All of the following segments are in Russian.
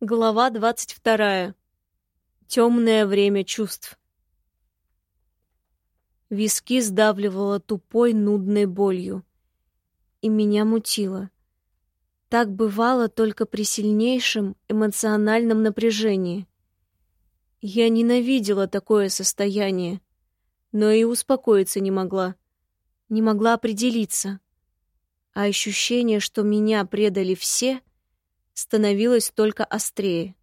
Глава двадцать вторая. Темное время чувств. Виски сдавливало тупой, нудной болью. И меня мутило. Так бывало только при сильнейшем эмоциональном напряжении. Я ненавидела такое состояние, но и успокоиться не могла. Не могла определиться. А ощущение, что меня предали все — становилось только острее.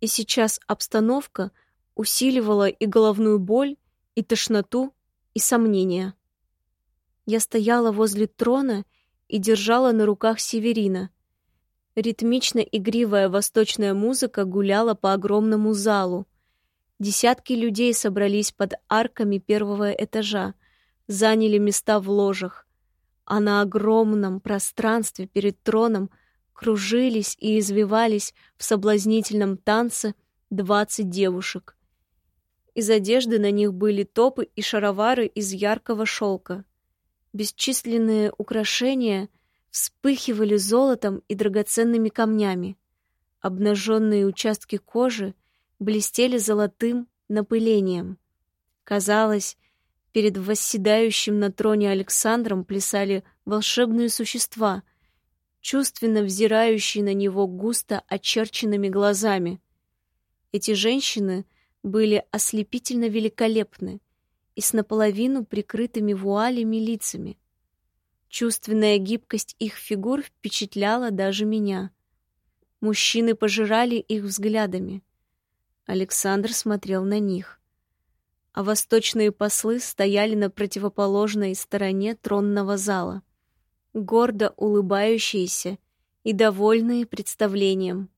И сейчас обстановка усиливала и головную боль, и тошноту, и сомнения. Я стояла возле трона и держала на руках Северина. Ритмично игривая восточная музыка гуляла по огромному залу. Десятки людей собрались под арками первого этажа, заняли места в ложах, а на огромном пространстве перед троном — кружились и извивались в соблазнительном танце двадцать девушек. Из одежды на них были топы и шаровары из яркого шелка. Бесчисленные украшения вспыхивали золотом и драгоценными камнями. Обнаженные участки кожи блестели золотым напылением. Казалось, перед восседающим на троне Александром плясали волшебные существа — чувственно взирающий на него густо очерченными глазами. Эти женщины были ослепительно великолепны и с наполовину прикрытыми вуалями лицами. Чувственная гибкость их фигур впечатляла даже меня. Мужчины пожирали их взглядами. Александр смотрел на них. А восточные послы стояли на противоположной стороне тронного зала — гордо улыбающиеся и довольные представлением.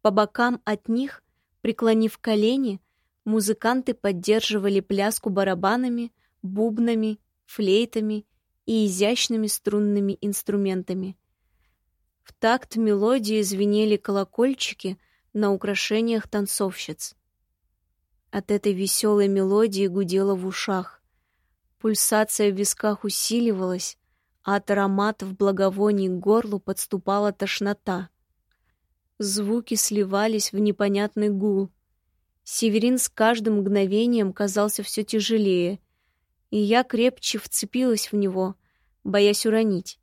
По бокам от них, преклонив колени, музыканты поддерживали пляску барабанами, бубнами, флейтами и изящными струнными инструментами. В такт мелодии звенели колокольчики на украшениях танцовщиц. От этой веселой мелодии гудело в ушах. Пульсация в висках усиливалась, от ароматов благовоний к горлу подступала тошнота. Звуки сливались в непонятный гул. Северин с каждым мгновением казался все тяжелее, и я крепче вцепилась в него, боясь уронить.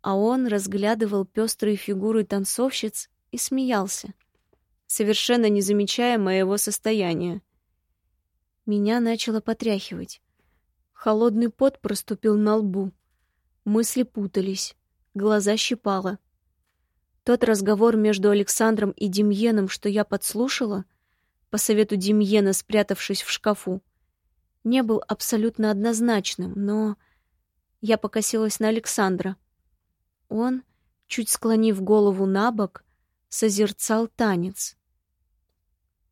А он разглядывал пестрые фигуры танцовщиц и смеялся, совершенно не замечая моего состояния. Меня начало потряхивать. Холодный пот проступил на лбу. Мысли путались, глаза щипало. Тот разговор между Александром и Демьеном, что я подслушала, по совету Демьена, спрятавшись в шкафу, не был абсолютно однозначным, но я покосилась на Александра. Он, чуть склонив голову на бок, созерцал танец.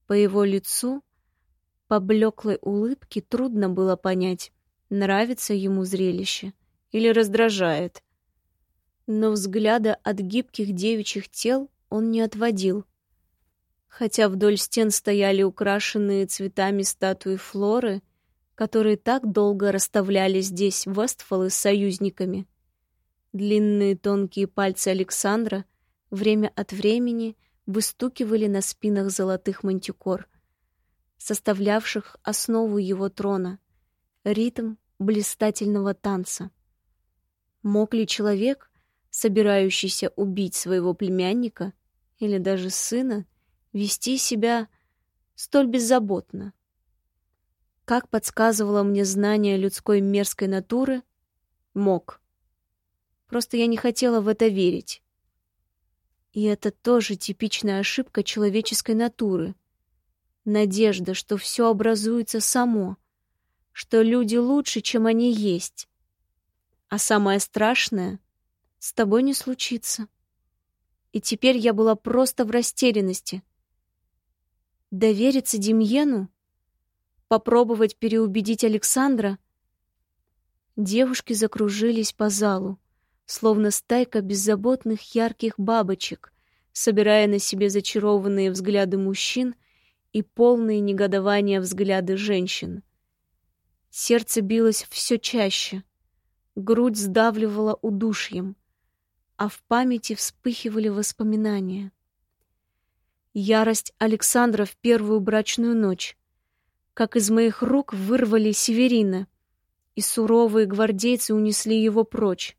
По его лицу, по блеклой улыбке трудно было понять, нравится ему зрелище или раздражает. Но взгляда от гибких девичьих тел он не отводил. Хотя вдоль стен стояли украшенные цветами статуи Флоры, которые так долго расставляли здесь Вестфалы с союзниками. Длинные тонкие пальцы Александра время от времени выстукивали на спинах золотых мантикор, составлявших основу его трона, ритм блистательного танца. Мог ли человек, собирающийся убить своего племянника или даже сына, вести себя столь беззаботно? Как подсказывало мне знание людской мерзкой натуры, мог. Просто я не хотела в это верить. И это тоже типичная ошибка человеческой натуры. Надежда, что все образуется само, что люди лучше, чем они есть, а самое страшное — с тобой не случится. И теперь я была просто в растерянности. Довериться Демьену? Попробовать переубедить Александра? Девушки закружились по залу, словно стайка беззаботных ярких бабочек, собирая на себе зачарованные взгляды мужчин и полные негодования взгляды женщин. Сердце билось все чаще — грудь сдавливала удушьем, а в памяти вспыхивали воспоминания. Ярость Александра в первую брачную ночь. Как из моих рук вырвали Северина, и суровые гвардейцы унесли его прочь.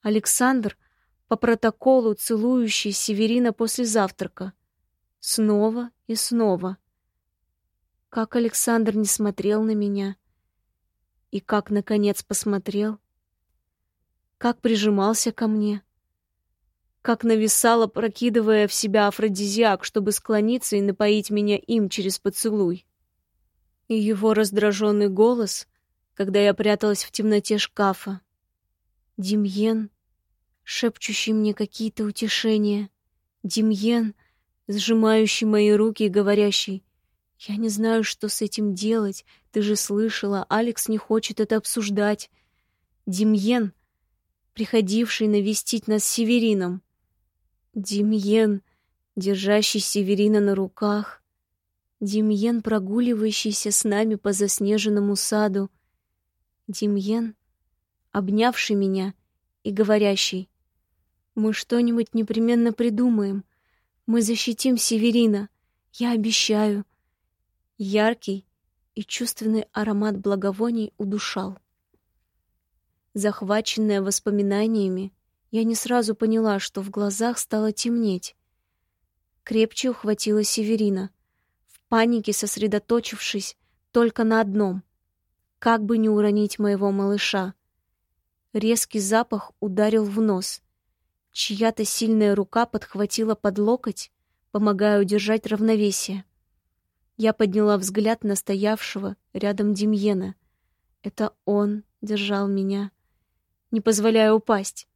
Александр по протоколу целующий Северина после завтрака. Снова и снова. Как Александр не смотрел на меня. И как, наконец, посмотрел. Как прижимался ко мне. Как нависал, опрокидывая в себя афродизиак, чтобы склониться и напоить меня им через поцелуй. И его раздраженный голос, когда я пряталась в темноте шкафа. Демьен шепчущий мне какие-то утешения. Демьен, сжимающий мои руки и говорящий, «Я не знаю, что с этим делать. Ты же слышала, Алекс не хочет это обсуждать». Демьен, приходивший навестить нас с Северином. Демьен, держащий Северина на руках. Демьен, прогуливающийся с нами по заснеженному саду. Демьен, обнявший меня и говорящий, мы что-нибудь непременно придумаем. Мы защитим Северина. Я обещаю. Яркий и чувственный аромат благовоний удушал. Захваченная воспоминаниями, я не сразу поняла, что в глазах стало темнеть. Крепче ухватила Северина, в панике сосредоточившись только на одном — как бы не уронить моего малыша. Резкий запах ударил в нос — Чья-то сильная рука подхватила под локоть, помогая удержать равновесие. Я подняла взгляд на стоявшего рядом Демьена. Это он держал меня, не позволяя упасть.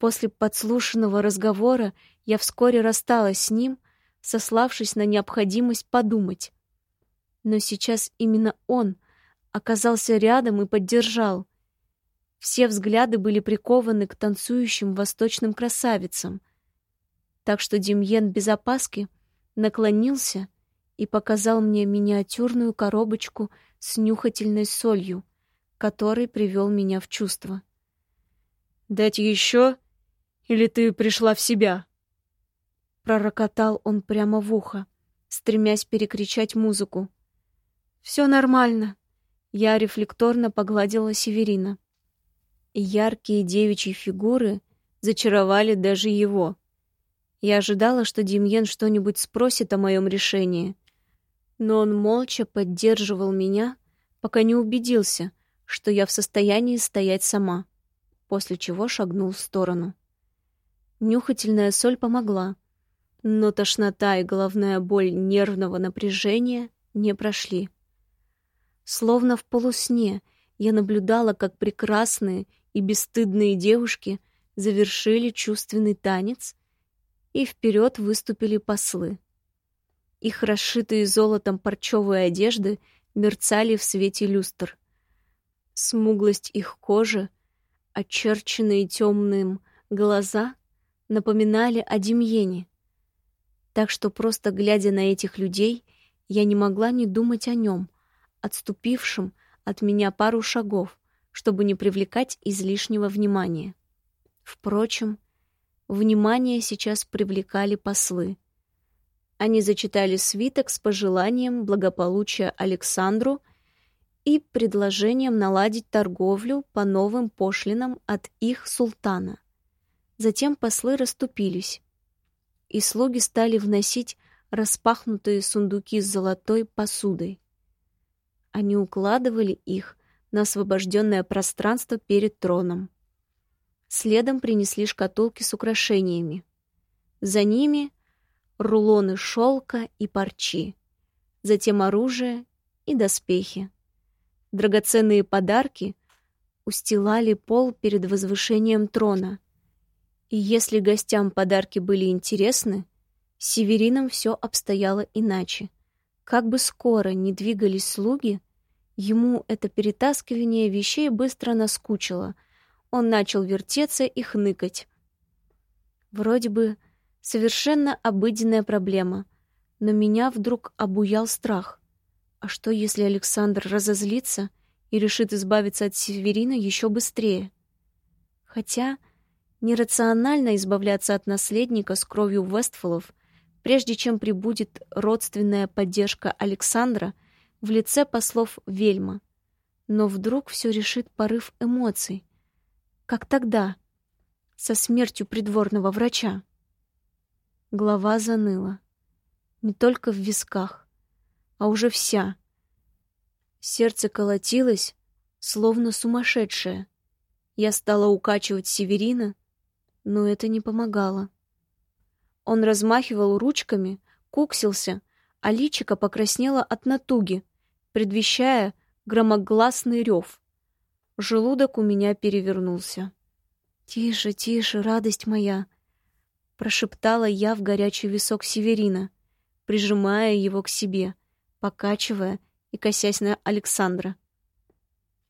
После подслушанного разговора я вскоре рассталась с ним, сославшись на необходимость подумать. Но сейчас именно он оказался рядом и поддержал. Все взгляды были прикованы к танцующим восточным красавицам. Так что Демьен без опаски наклонился и показал мне миниатюрную коробочку с нюхательной солью, который привел меня в чувство. «Дать еще? Или ты пришла в себя?» Пророкотал он прямо в ухо, стремясь перекричать музыку. «Все нормально». Я рефлекторно погладила Северина яркие девичьи фигуры зачаровали даже его. Я ожидала, что Демьен что-нибудь спросит о моем решении, но он молча поддерживал меня, пока не убедился, что я в состоянии стоять сама, после чего шагнул в сторону. Нюхательная соль помогла, но тошнота и головная боль нервного напряжения не прошли. Словно в полусне я наблюдала, как прекрасные и бесстыдные девушки завершили чувственный танец, и вперед выступили послы. Их расшитые золотом парчевые одежды мерцали в свете люстр. Смуглость их кожи, очерченные темным глаза, напоминали о Демьене. Так что просто глядя на этих людей, я не могла не думать о нем, отступившем от меня пару шагов, чтобы не привлекать излишнего внимания. Впрочем, внимание сейчас привлекали послы. Они зачитали свиток с пожеланием благополучия Александру и предложением наладить торговлю по новым пошлинам от их султана. Затем послы расступились, и слуги стали вносить распахнутые сундуки с золотой посудой. Они укладывали их на освобожденное пространство перед троном. Следом принесли шкатулки с украшениями. За ними рулоны шелка и парчи, затем оружие и доспехи. Драгоценные подарки устилали пол перед возвышением трона. И если гостям подарки были интересны, с Северином все обстояло иначе. Как бы скоро ни двигались слуги — Ему это перетаскивание вещей быстро наскучило. Он начал вертеться и хныкать. Вроде бы совершенно обыденная проблема, но меня вдруг обуял страх. А что, если Александр разозлится и решит избавиться от Северина еще быстрее? Хотя нерационально избавляться от наследника с кровью Вестфолов прежде чем прибудет родственная поддержка Александра в лице послов Вельма. Но вдруг все решит порыв эмоций. Как тогда, со смертью придворного врача. Голова заныла. Не только в висках, а уже вся. Сердце колотилось, словно сумасшедшее. Я стала укачивать Северина, но это не помогало. Он размахивал ручками, куксился, а личико покраснело от натуги, предвещая громогласный рев. Желудок у меня перевернулся. «Тише, тише, радость моя!» — прошептала я в горячий висок Северина, прижимая его к себе, покачивая и косясь на Александра.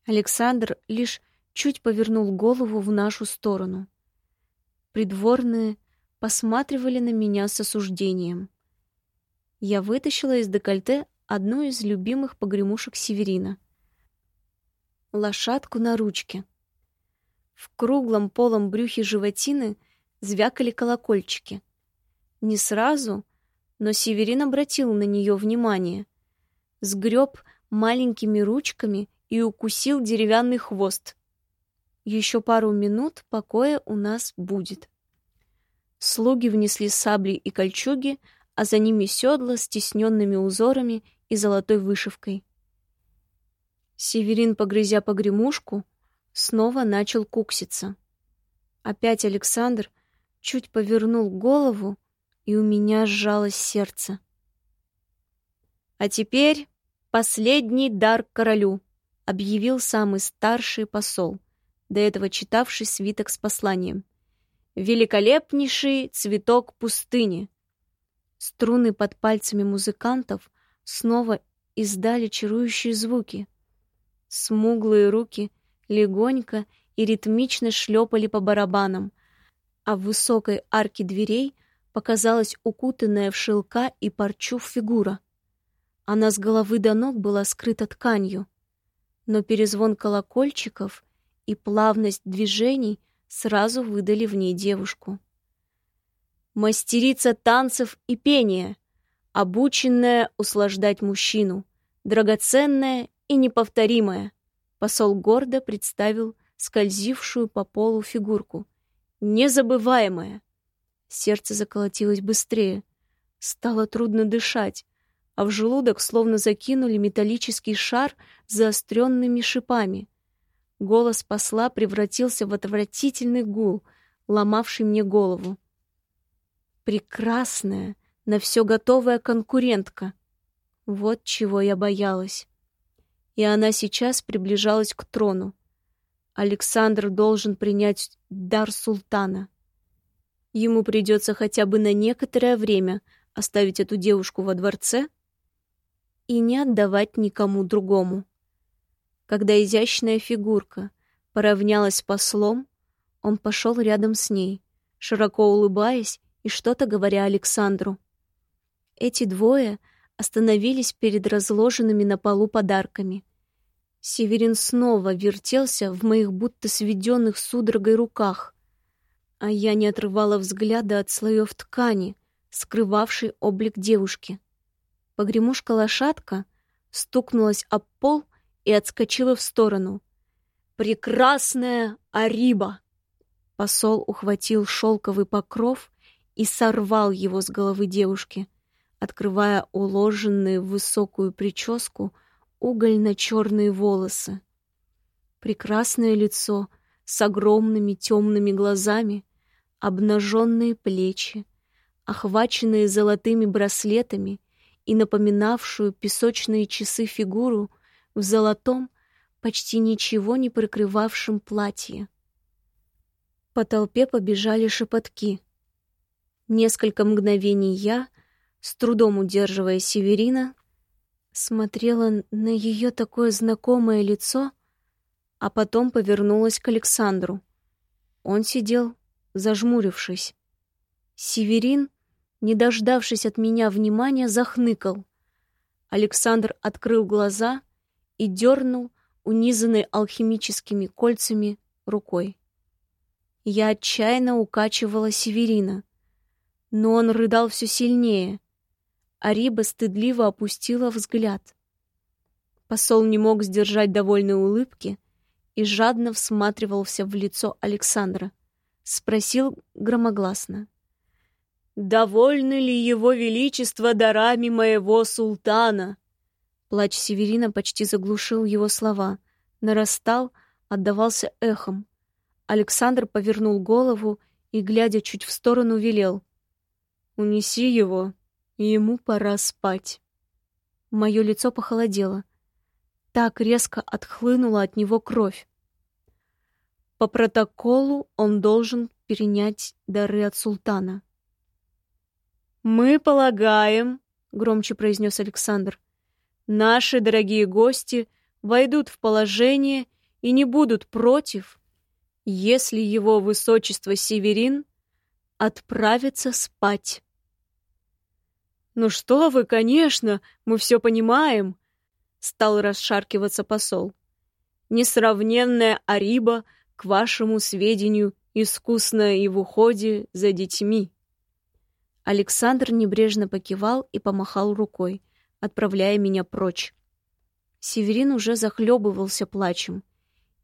Александр лишь чуть повернул голову в нашу сторону. Придворные посматривали на меня с осуждением. Я вытащила из декольте одну из любимых погремушек Северина. Лошадку на ручке. В круглом полом брюхе животины звякали колокольчики. Не сразу, но Северин обратил на нее внимание. Сгреб маленькими ручками и укусил деревянный хвост. Еще пару минут покоя у нас будет. Слуги внесли сабли и кольчуги, а за ними седла с тисненными узорами и золотой вышивкой. Северин, погрызя погремушку, снова начал кукситься. Опять Александр чуть повернул голову, и у меня сжалось сердце. «А теперь последний дар королю», — объявил самый старший посол, до этого читавший свиток с посланием великолепнейший цветок пустыни. Струны под пальцами музыкантов снова издали чарующие звуки. Смуглые руки легонько и ритмично шлепали по барабанам, а в высокой арке дверей показалась укутанная в шелка и парчу фигура. Она с головы до ног была скрыта тканью, но перезвон колокольчиков и плавность движений — сразу выдали в ней девушку. Мастерица танцев и пения, обученная услаждать мужчину, драгоценная и неповторимая. Посол гордо представил скользившую по полу фигурку. Незабываемая. Сердце заколотилось быстрее. Стало трудно дышать, а в желудок словно закинули металлический шар с заостренными шипами. Голос посла превратился в отвратительный гул, ломавший мне голову. Прекрасная, на все готовая конкурентка. Вот чего я боялась. И она сейчас приближалась к трону. Александр должен принять дар султана. Ему придется хотя бы на некоторое время оставить эту девушку во дворце и не отдавать никому другому. Когда изящная фигурка поравнялась с послом, он пошел рядом с ней, широко улыбаясь и что-то говоря Александру. Эти двое остановились перед разложенными на полу подарками. Северин снова вертелся в моих будто сведенных судорогой руках, а я не отрывала взгляда от слоев ткани, скрывавшей облик девушки. Погремушка-лошадка стукнулась об пол и отскочила в сторону. «Прекрасная Ариба!» Посол ухватил шелковый покров и сорвал его с головы девушки, открывая уложенные в высокую прическу угольно-черные волосы. Прекрасное лицо с огромными темными глазами, обнаженные плечи, охваченные золотыми браслетами и напоминавшую песочные часы фигуру — в золотом, почти ничего не прикрывавшем платье. По толпе побежали шепотки. Несколько мгновений я, с трудом удерживая Северина, смотрела на ее такое знакомое лицо, а потом повернулась к Александру. Он сидел, зажмурившись. Северин, не дождавшись от меня внимания, захныкал. Александр открыл глаза — и дернул унизанной алхимическими кольцами рукой. Я отчаянно укачивала Северина, Но он рыдал все сильнее. Ариба стыдливо опустила взгляд. Посол не мог сдержать довольной улыбки и жадно всматривался в лицо Александра. Спросил громогласно. «Довольны ли его величество дарами моего султана?» Плач Северина почти заглушил его слова. Нарастал, отдавался эхом. Александр повернул голову и, глядя чуть в сторону, велел. «Унеси его, ему пора спать». Мое лицо похолодело. Так резко отхлынула от него кровь. По протоколу он должен перенять дары от султана. «Мы полагаем», — громче произнес Александр, «наши дорогие гости войдут в положение и не будут против, если его высочество Северин отправится спать». «Ну что вы, конечно, мы все понимаем», стал расшаркиваться посол. Несравненная Ариба, к вашему сведению, искусная и в уходе за детьми. Александр небрежно покивал и помахал рукой, отправляя меня прочь. Северин уже захлебывался плачем,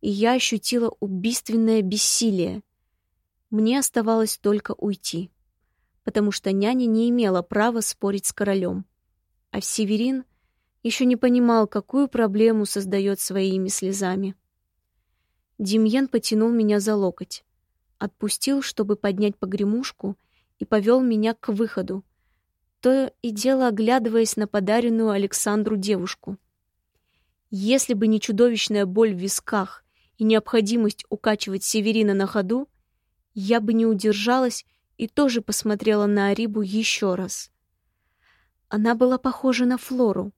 и я ощутила убийственное бессилие. Мне оставалось только уйти, потому что няня не имела права спорить с королем. А Северин еще не понимал, какую проблему создает своими слезами. Демьян потянул меня за локоть, отпустил, чтобы поднять погремушку, и повел меня к выходу, то и дело оглядываясь на подаренную Александру девушку. Если бы не чудовищная боль в висках и необходимость укачивать Северина на ходу, я бы не удержалась и тоже посмотрела на Арибу еще раз. Она была похожа на Флору,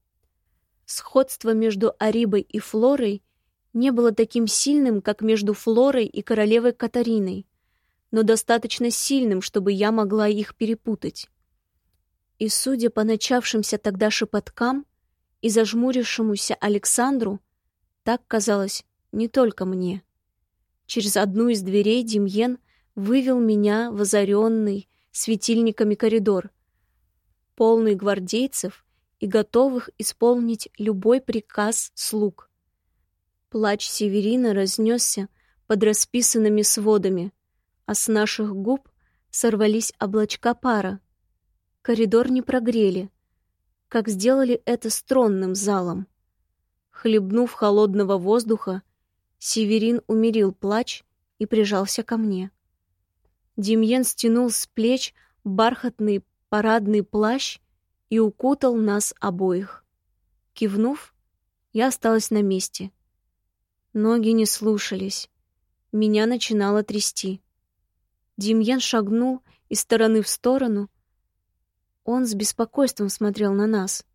Сходство между Арибой и Флорой не было таким сильным, как между Флорой и королевой Катариной, но достаточно сильным, чтобы я могла их перепутать. И, судя по начавшимся тогда шепоткам и зажмурившемуся Александру, так казалось не только мне. Через одну из дверей Демьен вывел меня в озаренный светильниками коридор, полный гвардейцев и готовых исполнить любой приказ слуг. Плач Северина разнесся под расписанными сводами, а с наших губ сорвались облачка пара. Коридор не прогрели, как сделали это с тронным залом. Хлебнув холодного воздуха, Северин умерил плач и прижался ко мне. Демьен стянул с плеч бархатный парадный плащ и укутал нас обоих. Кивнув, я осталась на месте. Ноги не слушались. Меня начинало трясти. Демьян шагнул из стороны в сторону. Он с беспокойством смотрел на нас.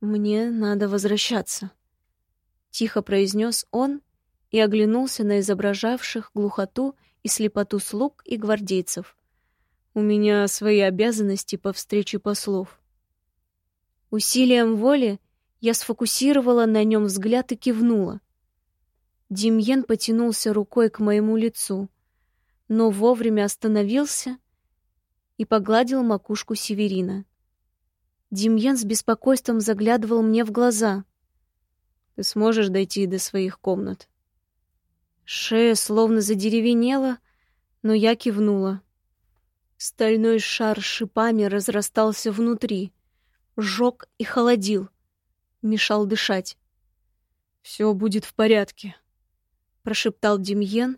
«Мне надо возвращаться», — тихо произнес он и оглянулся на изображавших глухоту и слепоту слуг и гвардейцев. «У меня свои обязанности по встрече послов». Усилием воли я сфокусировала на нем взгляд и кивнула. Демьен потянулся рукой к моему лицу, но вовремя остановился и погладил макушку Северина. Демьен с беспокойством заглядывал мне в глаза. «Ты сможешь дойти до своих комнат?» Шея словно задеревенела, но я кивнула. Стальной шар шипами разрастался внутри — жег и холодил, мешал дышать. «Все будет в порядке», — прошептал Демьен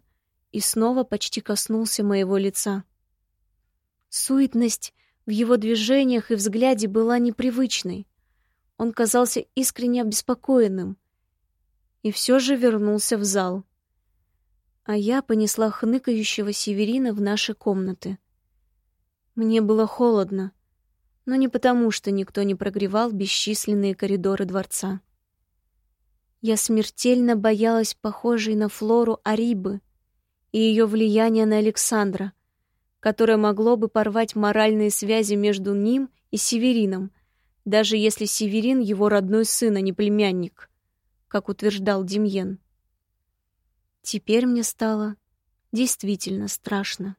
и снова почти коснулся моего лица. Суетность в его движениях и взгляде была непривычной. Он казался искренне обеспокоенным и все же вернулся в зал. А я понесла хныкающего Северина в наши комнаты. Мне было холодно, но не потому, что никто не прогревал бесчисленные коридоры дворца. Я смертельно боялась похожей на Флору Арибы и ее влияния на Александра, которое могло бы порвать моральные связи между ним и Северином, даже если Северин его родной сын, а не племянник, как утверждал Демьен. Теперь мне стало действительно страшно.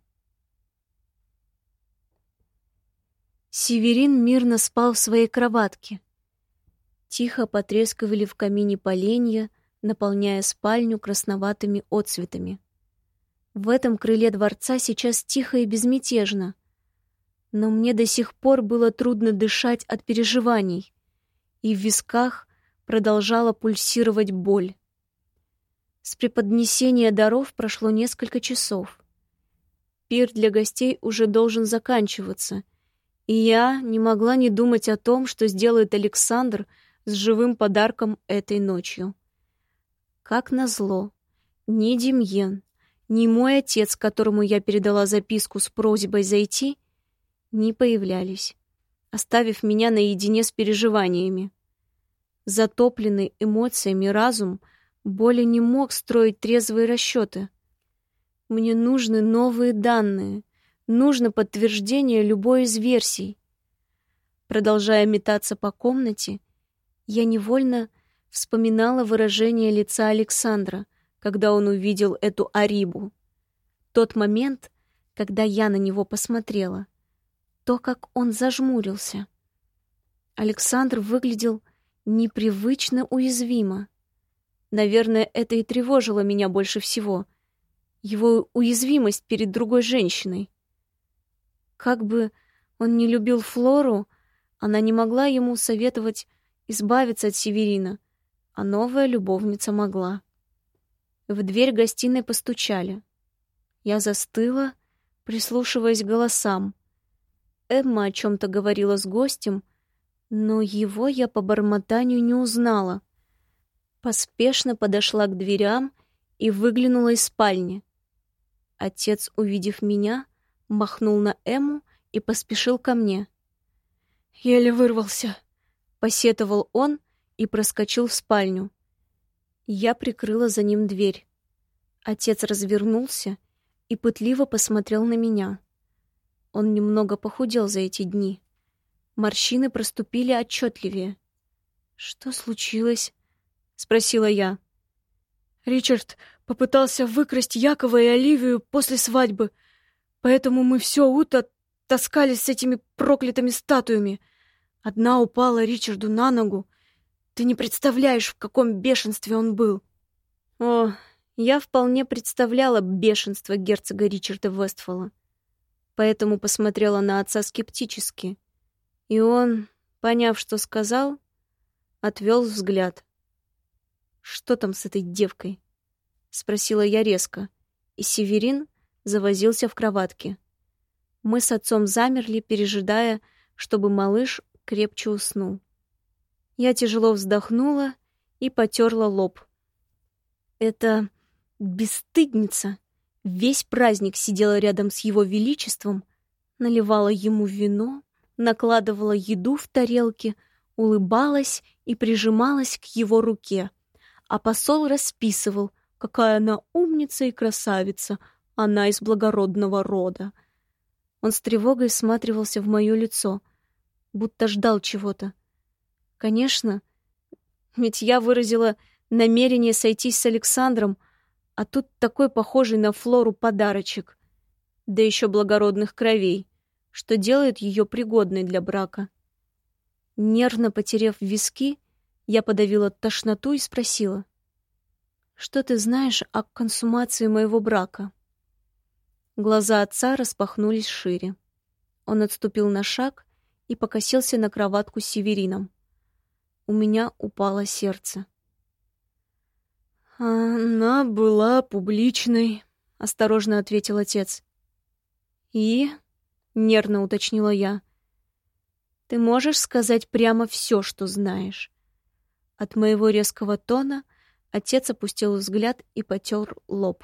Северин мирно спал в своей кроватке. Тихо потрескивали в камине поленья, наполняя спальню красноватыми отцветами. В этом крыле дворца сейчас тихо и безмятежно. Но мне до сих пор было трудно дышать от переживаний, и в висках продолжала пульсировать боль. С преподнесения даров прошло несколько часов. Пир для гостей уже должен заканчиваться, и я не могла не думать о том, что сделает Александр с живым подарком этой ночью. Как назло, ни Демьен, ни мой отец, которому я передала записку с просьбой зайти, не появлялись, оставив меня наедине с переживаниями. Затопленный эмоциями разум более не мог строить трезвые расчеты. Мне нужны новые данные, нужно подтверждение любой из версий. Продолжая метаться по комнате, я невольно вспоминала выражение лица Александра, когда он увидел эту Арибу. Тот момент, когда я на него посмотрела. То, как он зажмурился. Александр выглядел непривычно уязвимо. Наверное, это и тревожило меня больше всего. Его уязвимость перед другой женщиной. Как бы он не любил Флору, она не могла ему советовать избавиться от Северина, а новая любовница могла. В дверь гостиной постучали. Я застыла, прислушиваясь к голосам. Эмма о чем-то говорила с гостем, но его я по бормотанию не узнала. Поспешно подошла к дверям и выглянула из спальни. Отец, увидев меня, махнул на Эмму и поспешил ко мне. «Еле вырвался», — посетовал он и проскочил в спальню. Я прикрыла за ним дверь. Отец развернулся и пытливо посмотрел на меня. Он немного похудел за эти дни. Морщины проступили отчетливее. «Что случилось?» — спросила я. «Ричард попытался выкрасть Якова и Оливию после свадьбы, поэтому мы все утро таскались с этими проклятыми статуями. Одна упала Ричарду на ногу, ты не представляешь, в каком бешенстве он был. О, я вполне представляла бешенство герцога Ричарда Вестфола. Поэтому посмотрела на отца скептически. И он, поняв, что сказал, отвел взгляд. «Что там с этой девкой?» — спросила я резко, и Северин завозился в кроватке. Мы с отцом замерли, пережидая, чтобы малыш крепче уснул. Я тяжело вздохнула и потерла лоб. Это бесстыдница. Весь праздник сидела рядом с его величеством, наливала ему вино, накладывала еду в тарелки, улыбалась и прижималась к его руке. А посол расписывал, какая она умница и красавица, она из благородного рода. Он с тревогой всматривался в мое лицо, будто ждал чего-то. Конечно, ведь я выразила намерение сойтись с Александром, а тут такой похожий на Флору подарочек, да еще благородных кровей, что делает ее пригодной для брака. Нервно потеряв виски, я подавила тошноту и спросила, «Что ты знаешь о консумации моего брака?» Глаза отца распахнулись шире. Он отступил на шаг и покосился на кроватку с Северином у меня упало сердце. «Она была публичной», — осторожно ответил отец. «И?» — нервно уточнила я. «Ты можешь сказать прямо все, что знаешь?» От моего резкого тона отец опустил взгляд и потер лоб.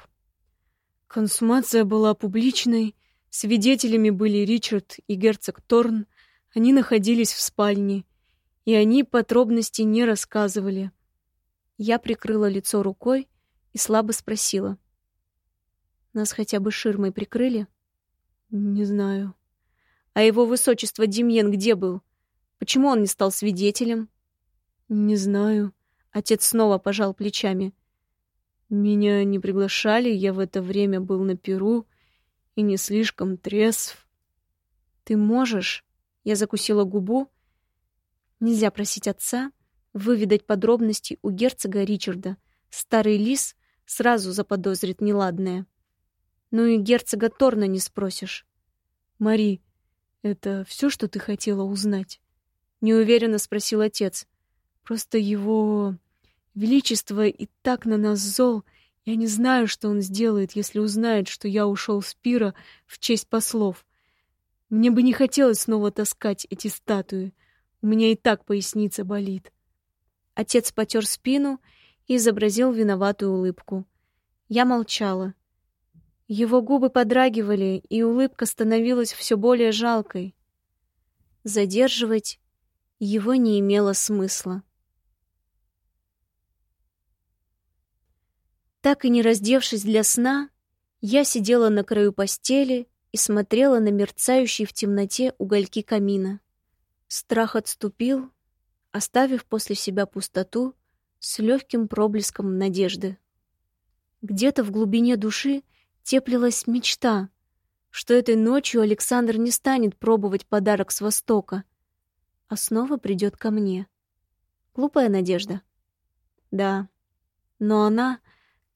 Консумация была публичной, свидетелями были Ричард и герцог Торн, они находились в спальне — и они подробностей не рассказывали. Я прикрыла лицо рукой и слабо спросила. «Нас хотя бы ширмой прикрыли?» «Не знаю». «А его высочество Демьен где был? Почему он не стал свидетелем?» «Не знаю». Отец снова пожал плечами. «Меня не приглашали, я в это время был на Перу и не слишком трезв». «Ты можешь Я закусила губу. Нельзя просить отца выведать подробности у герцога Ричарда. Старый лис сразу заподозрит неладное. Ну и герцога Торна не спросишь. «Мари, это все, что ты хотела узнать?» Неуверенно спросил отец. «Просто его величество и так на нас зол. Я не знаю, что он сделает, если узнает, что я ушел с пира в честь послов. Мне бы не хотелось снова таскать эти статуи. У меня и так поясница болит». Отец потер спину и изобразил виноватую улыбку. Я молчала. Его губы подрагивали, и улыбка становилась все более жалкой. Задерживать его не имело смысла. Так и не раздевшись для сна, я сидела на краю постели и смотрела на мерцающие в темноте угольки камина. Страх отступил, оставив после себя пустоту с легким проблеском надежды. Где-то в глубине души теплилась мечта, что этой ночью Александр не станет пробовать подарок с Востока, а снова придет ко мне. Глупая надежда. Да, но она,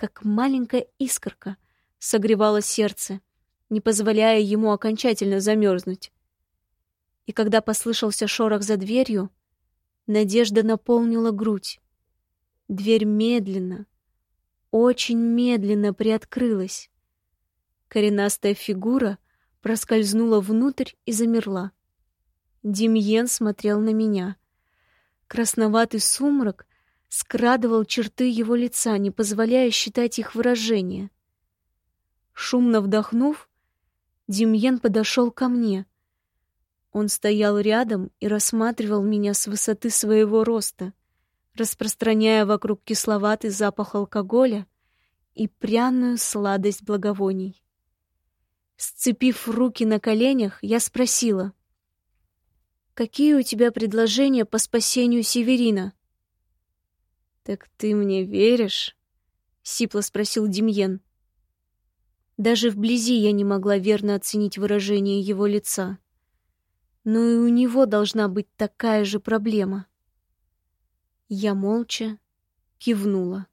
как маленькая искорка, согревала сердце, не позволяя ему окончательно замерзнуть. И когда послышался шорох за дверью, надежда наполнила грудь. Дверь медленно, очень медленно приоткрылась. Коренастая фигура проскользнула внутрь и замерла. Демьен смотрел на меня. Красноватый сумрак скрадывал черты его лица, не позволяя считать их выражение. Шумно вдохнув, Демьен подошел ко мне. Он стоял рядом и рассматривал меня с высоты своего роста, распространяя вокруг кисловатый запах алкоголя и пряную сладость благовоний. Сцепив руки на коленях, я спросила. «Какие у тебя предложения по спасению Северина?» «Так ты мне веришь?» — сипло спросил Демьен. Даже вблизи я не могла верно оценить выражение его лица. Но и у него должна быть такая же проблема. Я молча кивнула.